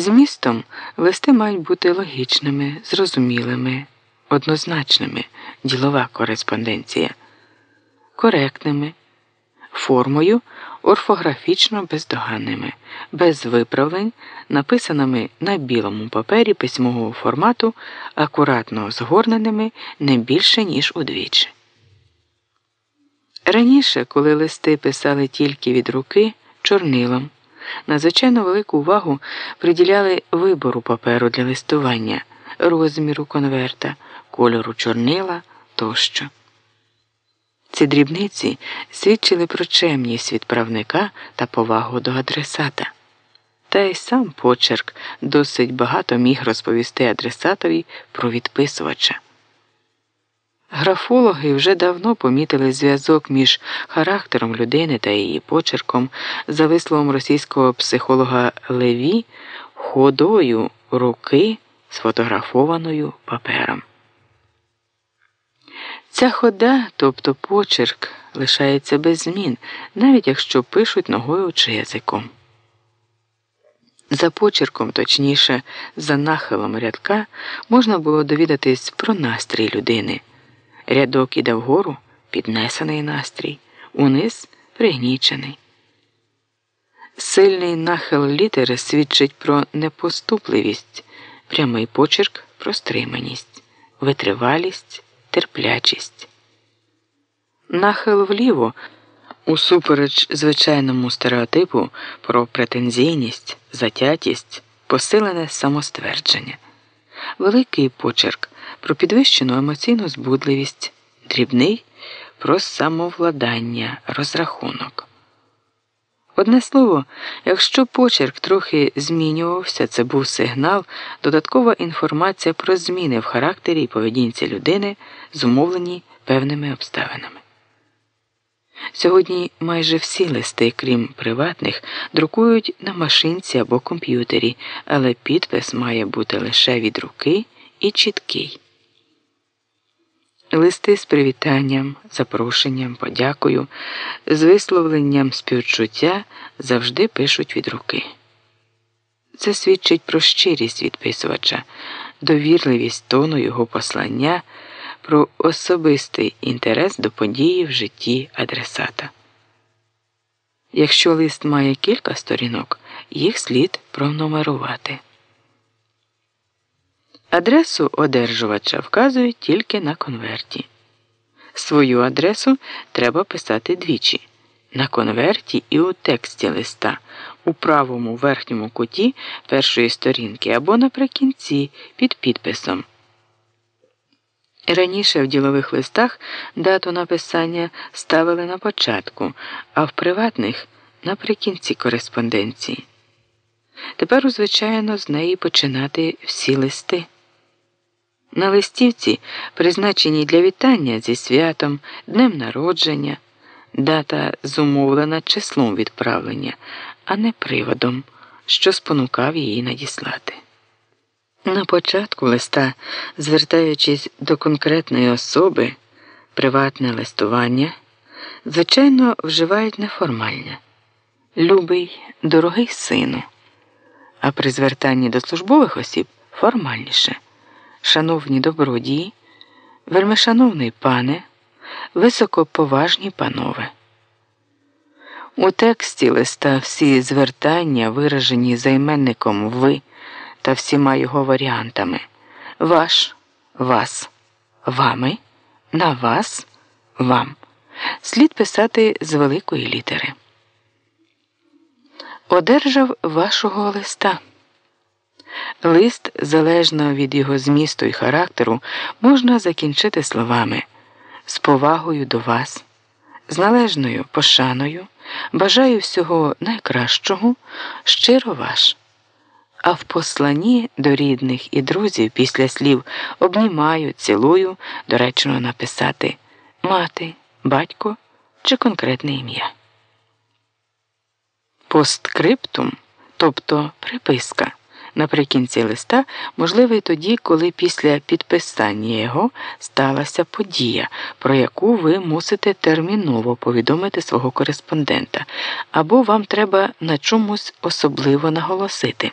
Змістом листи мають бути логічними, зрозумілими, однозначними, ділова кореспонденція, коректними, формою орфографічно бездоганними, без виправлень, написаними на білому папері письмового формату, акуратно згорненими не більше, ніж удвічі. Раніше, коли листи писали тільки від руки, чорнилом, надзвичайно велику увагу приділяли вибору паперу для листування, розміру конверта, кольору чорнила тощо. Ці дрібниці свідчили про чемність відправника та повагу до адресата. Та й сам почерк досить багато міг розповісти адресатові про відписувача. Графологи вже давно помітили зв'язок між характером людини та її почерком, за висловом російського психолога Леві, ходою руки сфотографованою папером. Ця хода, тобто почерк, лишається без змін, навіть якщо пишуть ногою чи язиком. За почерком, точніше, за нахилом рядка, можна було довідатись про настрій людини. Рядок іде вгору піднесений настрій, униз пригнічений. Сильний нахил літери свідчить про непоступливість, прямий почерк про стриманість, витривалість, терплячість. Нахил вліво, усупереч звичайному стереотипу про претензійність, затятість, посилене самоствердження, великий почерк про підвищену емоційну збудливість, дрібний про самовладання, розрахунок. Одне слово, якщо почерк трохи змінювався, це був сигнал, додаткова інформація про зміни в характері і поведінці людини, зумовлені певними обставинами. Сьогодні майже всі листи, крім приватних, друкують на машинці або комп'ютері, але підпис має бути лише від руки і чіткий. Листи з привітанням, запрошенням, подякою, з висловленням співчуття завжди пишуть від руки. Це свідчить про щирість відписувача, довірливість тону його послання, про особистий інтерес до події в житті адресата. Якщо лист має кілька сторінок, їх слід пронумерувати. Адресу одержувача вказують тільки на конверті. Свою адресу треба писати двічі на конверті і у тексті листа у правому верхньому куті першої сторінки або наприкінці під підписом. Раніше в ділових листах дату написання ставили на початку, а в приватних наприкінці кореспонденції. Тепер, звичайно, з неї починати всі листи. На листівці, призначеній для вітання зі святом, днем народження, дата зумовлена числом відправлення, а не приводом, що спонукав її надіслати. На початку листа, звертаючись до конкретної особи, приватне листування, звичайно, вживають неформальне. Любий, дорогий сину, а при звертанні до службових осіб формальніше шановні добродії, вельмишановний пане, високоповажні панове. У тексті листа всі звертання виражені займенником ви та всіма його варіантами ваш, вас, вами, на вас, вам. Слід писати з великої літери. Одержав вашого листа. Лист, залежно від його змісту і характеру, можна закінчити словами з повагою до вас, з належною пошаною, бажаю всього найкращого, щиро ваш. А в посланні до рідних і друзів після слів обнімаю, цілую, доречно написати мати, батько чи конкретне ім'я. Посткриптум, тобто приписка наприкінці листа можливий тоді, коли після підписання його сталася подія, про яку ви мусите терміново повідомити свого кореспондента, або вам треба на чомусь особливо наголосити.